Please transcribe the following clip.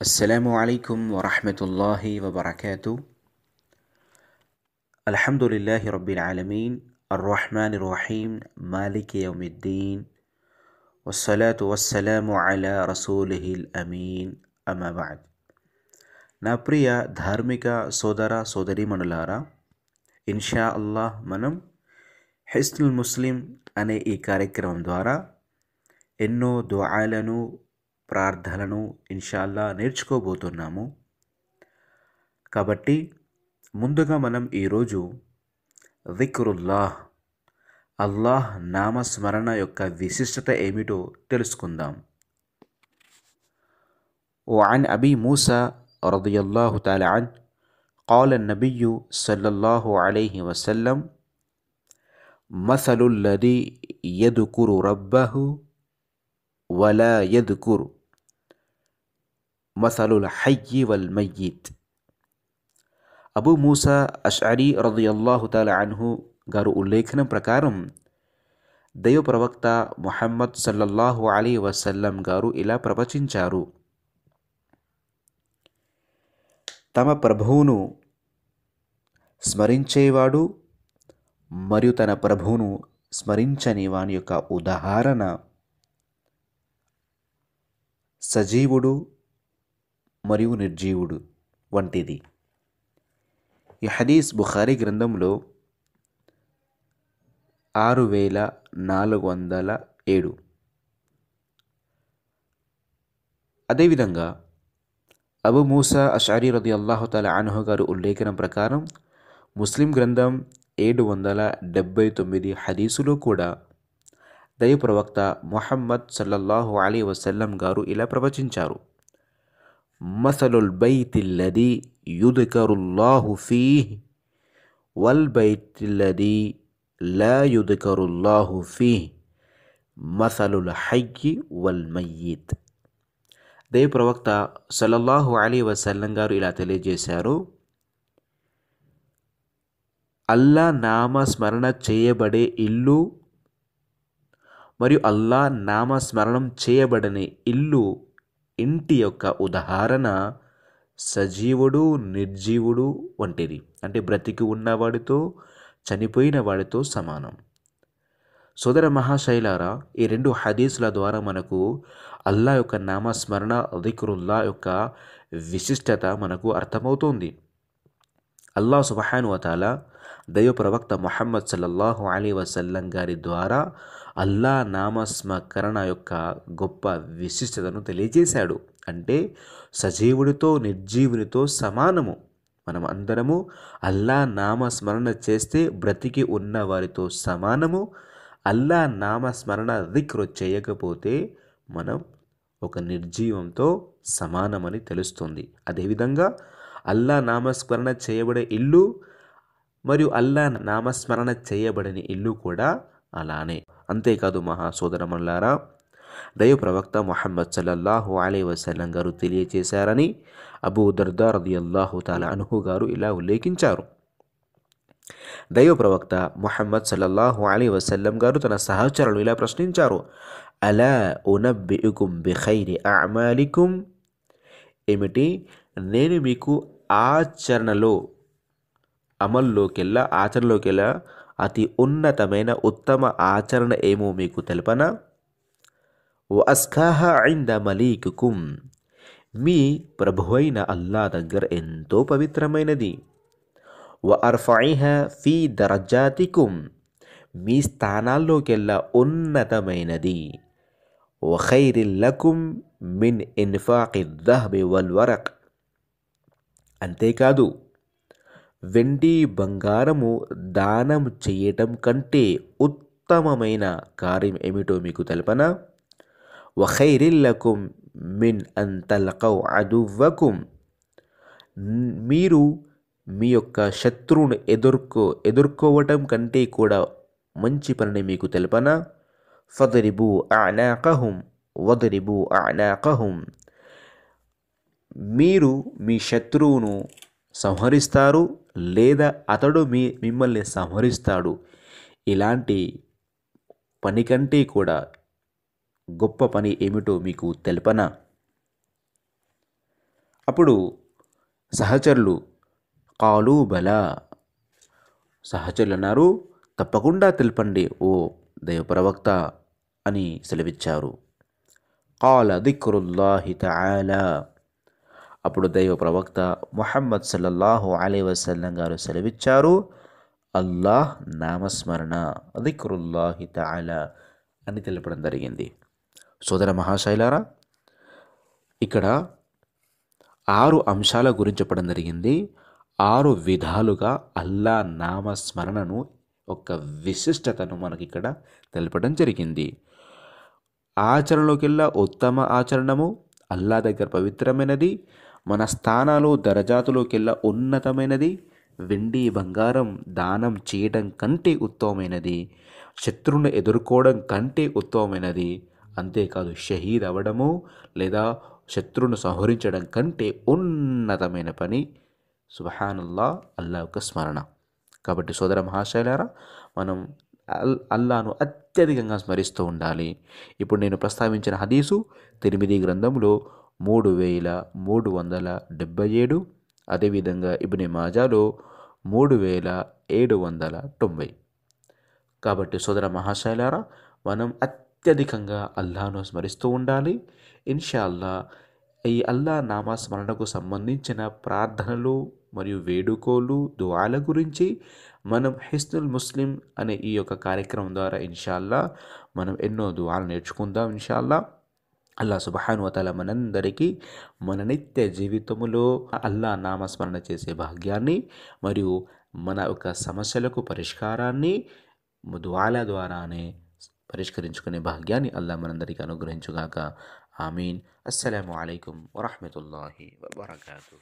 السلام عليكم ورحمة الله وبركاته الحمد لله رب العالمين الرحمن الرحيم مالك يوم الدين والصلاة والسلام على رسوله الأمين أما بعد నా ప్రియ ధార్మిక సోదర సోదరీమణులారా ఇన్షా అల్లాహ్ మనం హిస్నుల్ ముస్లిం అనే ఈ కార్యక్రమం ద్వారా ఎన్నో దుఆలను ప్రార్థనలను ఇన్షాల్లా నేర్చుకోబోతున్నాము కాబట్టి ముందుగా మనం ఈరోజు విక్రుల్లాహ్ అల్లాహ్ నామస్మరణ యొక్క విశిష్టత ఏమిటో తెలుసుకుందాం وعن أبي موسى رضي الله تعالى عنه قال النبي صلى الله عليه وسلم مثل الذي يذكر ربه ولا يذكر మసలుల్ హయ్యి వల్ మయ్యిత్ అబూ మూసా అషారి రజయల్లాహుతాల అన్హు గారు ఉల్లేఖనం ప్రకారం దైవ ప్రవక్త మొహమ్మద్ సల్లల్లాహు అలీ వసల్లం గారు ఇలా ప్రవచించారు తమ ప్రభువును స్మరించేవాడు మరియు తన ప్రభువును స్మరించని వాని యొక్క ఉదాహరణ సజీవుడు మరియు నిర్జీవుడు వంటిది. ఈ హదీస్ బుఖారీ గ్రంథంలో ఆరు వేల నాలుగు వందల ఏడు. అదేవిధంగా అబు మూసా అషారీ రది అల్లాహుతాల ఆనహు గారు ఉల్లేఖనం ప్రకారం ముస్లిం గ్రంథం ఏడు వందల డెబ్బై తొమ్మిది హదీసులో కూడా దైవ ప్రవక్త మొహమ్మద్ సల్లల్లాహు అలీ వసల్లం గారు ఇలా ప్రవచించారు. మసలుల్ బైతిల్లది యుద్కరుల్లాహు ఫీహ్ వల్ బైతిల్లది లా యుద్కరుల్లాహు ఫీహ్ మసలుల్ హయ్యి వల్ మయ్యిత్ దైవ ప్రవక్త సల్లల్లాహు అలీ వసల్లం గారు ఇలా తెలియజేశారు. అల్లా నామస్మరణ చేయబడే ఇల్లు మరియు అల్లా నామస్మరణం చేయబడని ఇల్లు ఇంటి యొక్క ఉదాహరణ సజీవుడు నిర్జీవుడు వంటిది. అంటే బ్రతికి ఉన్నవాడితో చనిపోయిన వాడితో సమానం. సోదర మహాశైలారా ఈ రెండు హదీసుల ద్వారా మనకు అల్లా యొక్క నామస్మరణ దిక్రుల్లా యొక్క విశిష్టత మనకు అర్థమవుతోంది. అల్లా సుబహానువతాల దైవ ప్రవక్త మొహమ్మద్ సల్లల్లాహు అలీ వసల్లం గారి ద్వారా అల్లా నామస్మకరణ యొక్క గొప్ప విశిష్టతను తెలియజేశాడు. అంటే సజీవుడితో నిర్జీవునితో సమానము. మనం అందరము అల్లా నామస్మరణ చేస్తే బ్రతికి ఉన్న వారితో సమానము. అల్లా నామస్మరణ దిక్రు చేయకపోతే మనం ఒక నిర్జీవంతో సమానమని తెలుస్తుంది. అదేవిధంగా అల్లా నామస్మరణ చేయబడే ఇల్లు మరియు అల్లా నామస్మరణ చేయబడని ఇల్లు కూడా అలానే. అంతేకాదు మహా సోదరమల్లారా దైవ ప్రవక్త మొహమ్మద్ సల్లల్లాహు అలీ వసల్లం గారు తెలియచేశారని అబూ దర్దా రది అల్లాహు తాలా అనుహు గారు ఇలా ఉల్లేఖించారు. దైవ ప్రవక్త మొహమ్మద్ సల్లల్లాహు అలీ వసల్లం గారు తన సహచరులు ఇలా ప్రశ్నించారు. అలా ఉనబ్బికుం బిఖైరి అమాలికుం? ఏమిటి? నేను మీకు ఆచరణలో అమల్లోకెల్లా ఆచరణలోకెల్లా అతి ఉన్నతమైన ఉత్తమ ఆచరణ ఏమో మీకు తెలపనా వస్కాహ ఐంద మలీకుకుం మీ ప్రభువైన అల్లా దగ్గర ఎంతో పవిత్రమైనది వ అర్ఫైహ ఫీ దరజాతికుం మీ స్థానాల్లోకెల్లా ఉన్నతమైనది వఖైరిల్లకుం మిన్ ఇన్ఫాకి దహబి వల్ వరక్ అంతేకాదు వెండి బంగారము దానం చేయటం కంటే ఉత్తమమైన కార్యం ఏమిటో మీకు తెలపన? వఖైరిల్లకుం మిన్ అంతలకౌ అదువ్వకుం. మీరు మీ యొక్క శత్రువును ఎదుర్కో ఎదుర్కోవటం కంటే కూడా మంచి పనిని మీకు తెలపనా? ఫదరిబు అనాకహుం వదరిబు అనాకహుం మీరు మీ శత్రువును సంహరిస్తారు లేదా అతడు మీ మిమ్మల్ని సంహరిస్తాడు. ఇలాంటి పని కంటే కూడా గొప్ప పని ఏమిటో మీకు తెలపనా? అప్పుడు సహచరులు కాలు బల. సహచరులు అన్నారు తప్పకుండా తెలపండి ఓ దైవ ప్రవక్త అని సెలవిచ్చారు. కాల దిక్రుల్లాహి తఆలా. అప్పుడు దైవ ప్రవక్త మొహమ్మద్ సల్లల్లాహు అలీ వసల్లం గారు సెలవిచ్చారు అల్లాహ్ నామస్మరణ దిక్రుల్లాహి తఆలా అని తెలపడం జరిగింది. సోదర మహాశైలారా ఇక్కడ ఆరు అంశాల గురించి చెప్పడం జరిగింది. ఆరు విధాలుగా అల్లా నామస్మరణను ఒక విశిష్టతను మనకి ఇక్కడ తెలపడం జరిగింది. ఆచరణలోకెల్లా ఉత్తమ ఆచరణము అల్లా దగ్గర పవిత్రమైనది మన స్థానాలు దరజాతులోకెల్లా ఉన్నతమైనది. వెండి బంగారం దానం చేయడం కంటే ఉత్తమమైనది. శత్రువును ఎదుర్కోవడం కంటే ఉత్తమమైనది. అంతేకాదు షహీద్ అవ్వడము లేదా శత్రువును సంహరించడం కంటే ఉన్నతమైన పని. సుబహానుల్లా అల్లా యొక్క స్మరణ. కాబట్టి సోదర మహాశైలారా మనం అల్ అల్లాను అత్యధికంగా స్మరిస్తూ ఉండాలి. ఇప్పుడు నేను ప్రస్తావించిన హదీసు తిరిమిది గ్రంథంలో మూడు వేల మూడు వందల డెబ్బై ఏడు అదేవిధంగా ఇబ్ని మాజాలో మూడు వేల ఏడు వందల తొంభై. కాబట్టి సోదర మహాశైలారా మనం అత్యధికంగా అల్లాను స్మరిస్తూ ఉండాలి. ఇన్షాల్లా ఈ అల్లా నామస్మరణకు సంబంధించిన ప్రార్థనలు మరియు వేడుకోలు దువాల గురించి మనం హిస్నుల్ ముస్లిం అనే ఈ యొక్క కార్యక్రమం ద్వారా ఇన్షాల్లా మనం ఎన్నో దువాలు నేర్చుకుందాం ఇన్షాల్లా అల్లా సుబహాను మనందరికీ మన నిత్య జీవితములో అల్లా నామస్మరణ చేసే భాగ్యాన్ని మరియు మన యొక్క సమస్యలకు పరిష్కారాన్ని దువాల ద్వారానే పరిష్కరించుకునే భాగ్యాన్ని అల్లా మనందరికీ అనుగ్రహించుగాక. ఆమీన్. అస్సలం అయికం వరహమతుల్లాహి వబర్కాతూ